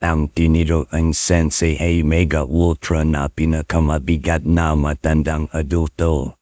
ang tiniro ang Sensei A Mega Ultra na pinakamabigat na matandang adulto.